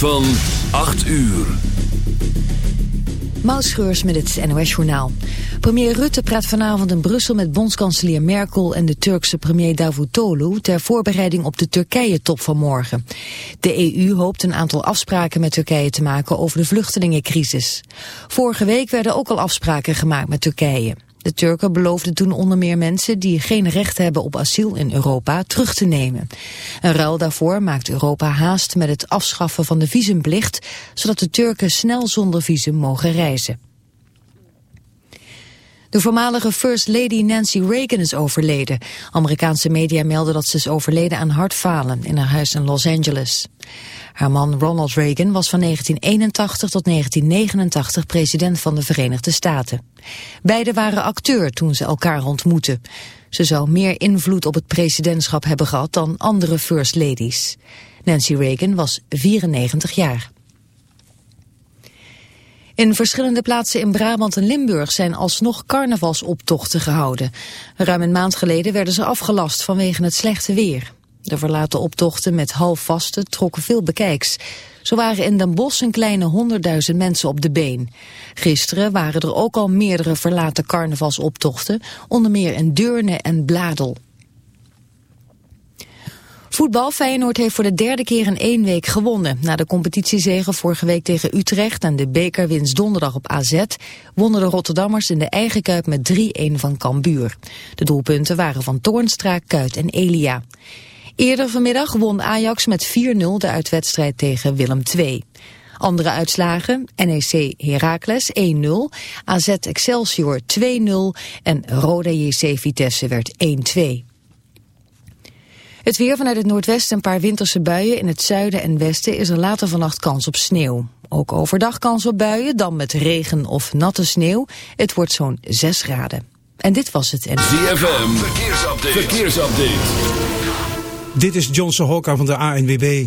van 8 uur. Mautschreurs met het NOS-journaal. Premier Rutte praat vanavond in Brussel met bondskanselier Merkel en de Turkse premier Davutoglu ter voorbereiding op de Turkije-top van morgen. De EU hoopt een aantal afspraken met Turkije te maken over de vluchtelingencrisis. Vorige week werden ook al afspraken gemaakt met Turkije. De Turken beloofden toen onder meer mensen die geen recht hebben op asiel in Europa terug te nemen. Een ruil daarvoor maakt Europa haast met het afschaffen van de visumplicht, zodat de Turken snel zonder visum mogen reizen. De voormalige First Lady Nancy Reagan is overleden. Amerikaanse media melden dat ze is overleden aan hartfalen in haar huis in Los Angeles. Haar man Ronald Reagan was van 1981 tot 1989 president van de Verenigde Staten. Beiden waren acteur toen ze elkaar ontmoetten. Ze zou meer invloed op het presidentschap hebben gehad dan andere First Ladies. Nancy Reagan was 94 jaar. In verschillende plaatsen in Brabant en Limburg zijn alsnog carnavalsoptochten gehouden. Ruim een maand geleden werden ze afgelast vanwege het slechte weer. De verlaten optochten met halfvasten trokken veel bekijks. Zo waren in Den Bosch een kleine honderdduizend mensen op de been. Gisteren waren er ook al meerdere verlaten carnavalsoptochten, onder meer in Deurne en Bladel. Voetbal Feyenoord heeft voor de derde keer in één week gewonnen. Na de competitiezegen vorige week tegen Utrecht en de bekerwinst donderdag op AZ... wonnen de Rotterdammers in de eigen kuip met 3-1 van Cambuur. De doelpunten waren van Toornstra, Kuit en Elia. Eerder vanmiddag won Ajax met 4-0 de uitwedstrijd tegen Willem II. Andere uitslagen, NEC Heracles 1-0, AZ Excelsior 2-0 en Roda JC Vitesse werd 1-2. Het weer vanuit het noordwesten een paar winterse buien. In het zuiden en westen is er later vannacht kans op sneeuw. Ook overdag kans op buien, dan met regen of natte sneeuw. Het wordt zo'n 6 graden. En dit was het. ZFM, verkeersupdate. verkeersupdate. Dit is Johnson Hokka van de ANWB.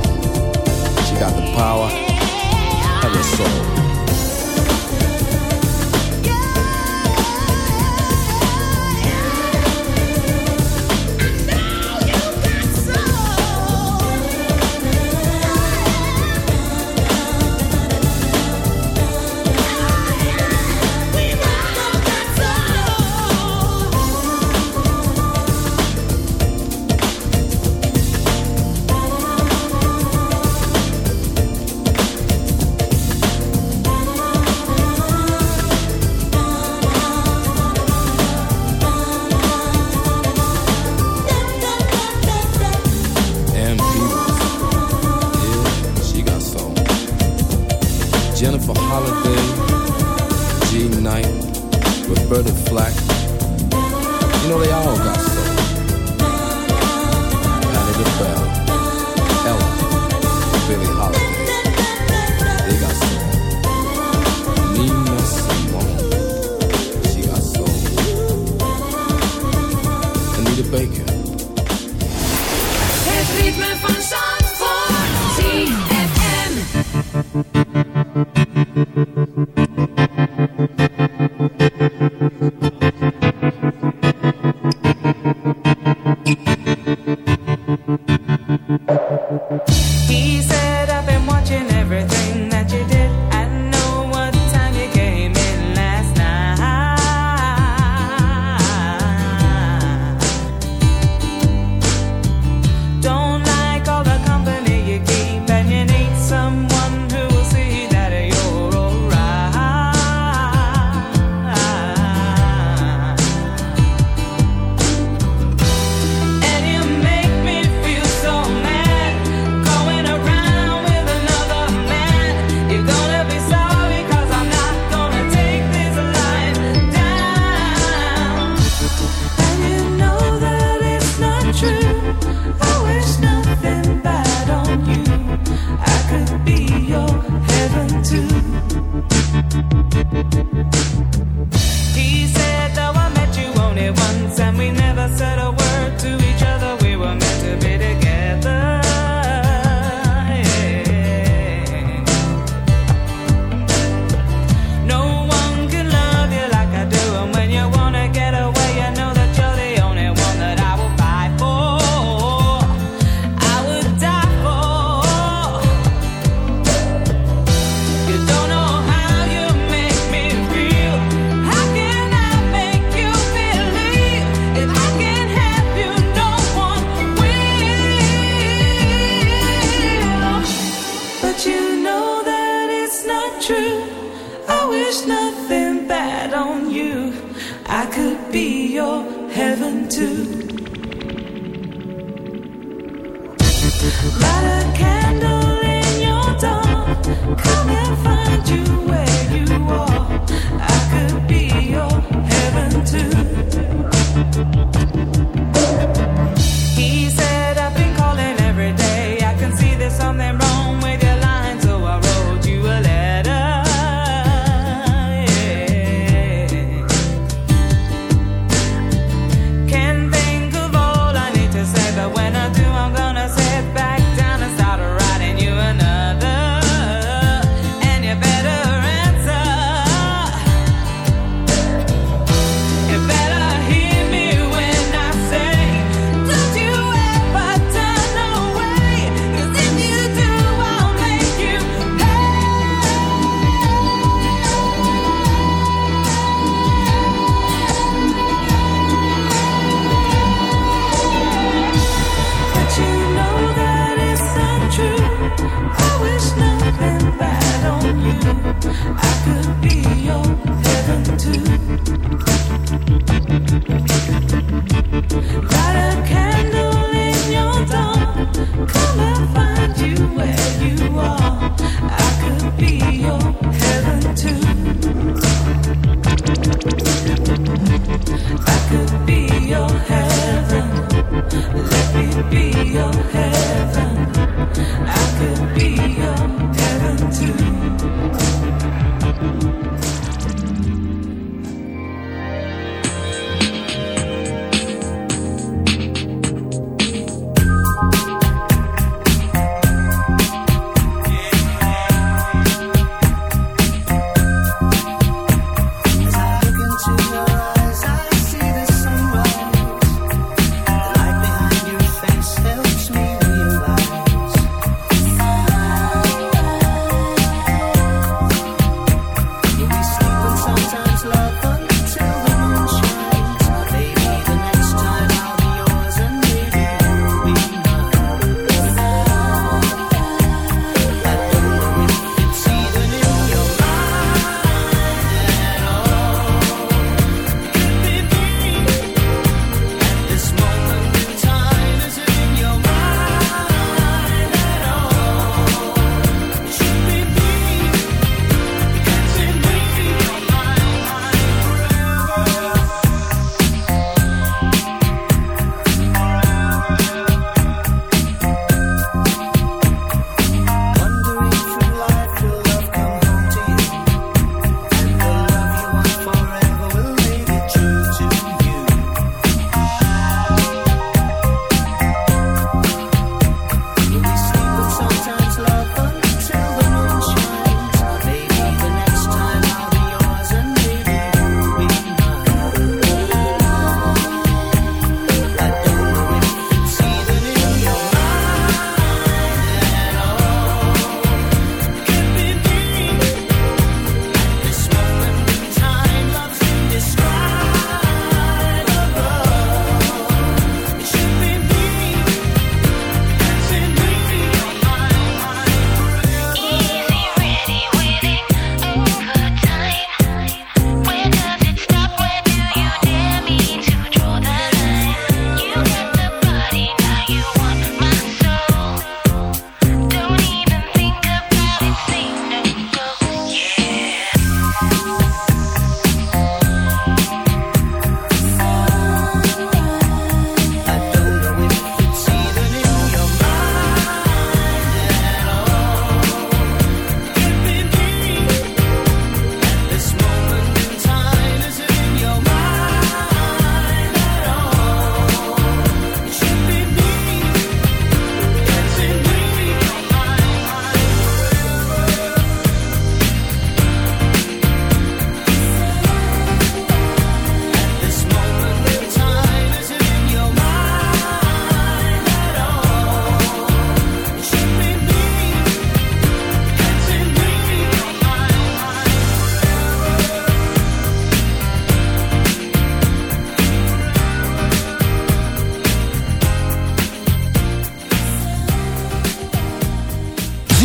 got the power and the soul.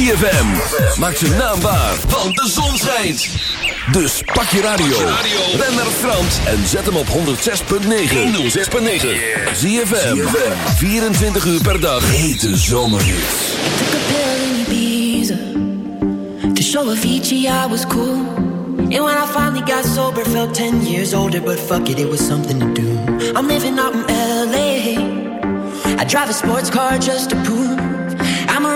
ZFM. Maak zijn naam waar, want de zon schijnt. Dus pak je radio. Ben naar Frans en zet hem op 106.9. 106.9. Zie je 24 uur per dag. Hete zomerhits. Took a pill in Ibiza To show Avicii I was cool And when I finally got sober Felt 10 years older But fuck it, it was something to do I'm living out in L.A. I drive a sports car just to prove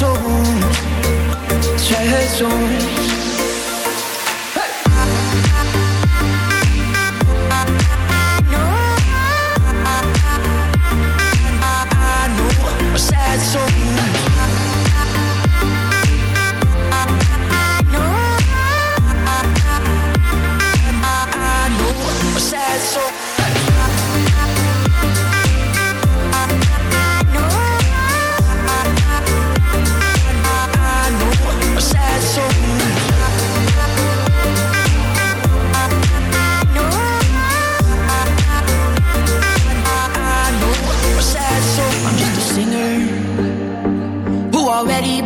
sad souls.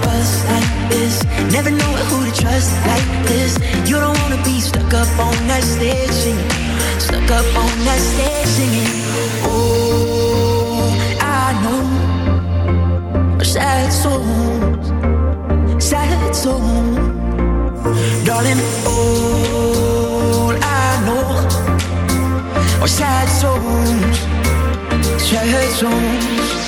bus like this. Never know who to trust like this. You don't wanna be stuck up on that stage singing. Stuck up on that stage singing. Oh, I know. Sad souls. Sad souls. Darling, all I know. Are sad souls. Sad souls.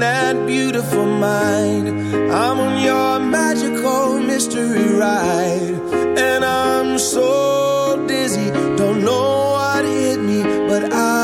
that beautiful mind. I'm on your magical mystery ride, and I'm so dizzy, don't know what hit me, but I.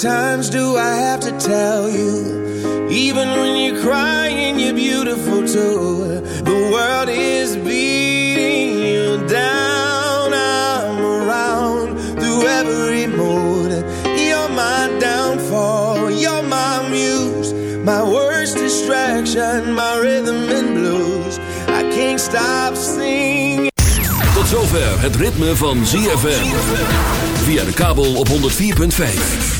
times do I have to tell you? Even when you're crying, you're beautiful too. The world is beating you down. I'm around through every mood. You're my downfall. You're my muse. My worst distraction. My rhythm and blues. I can't stop singing. Tot zover het ritme van ZFM. Via de kabel op 104.5.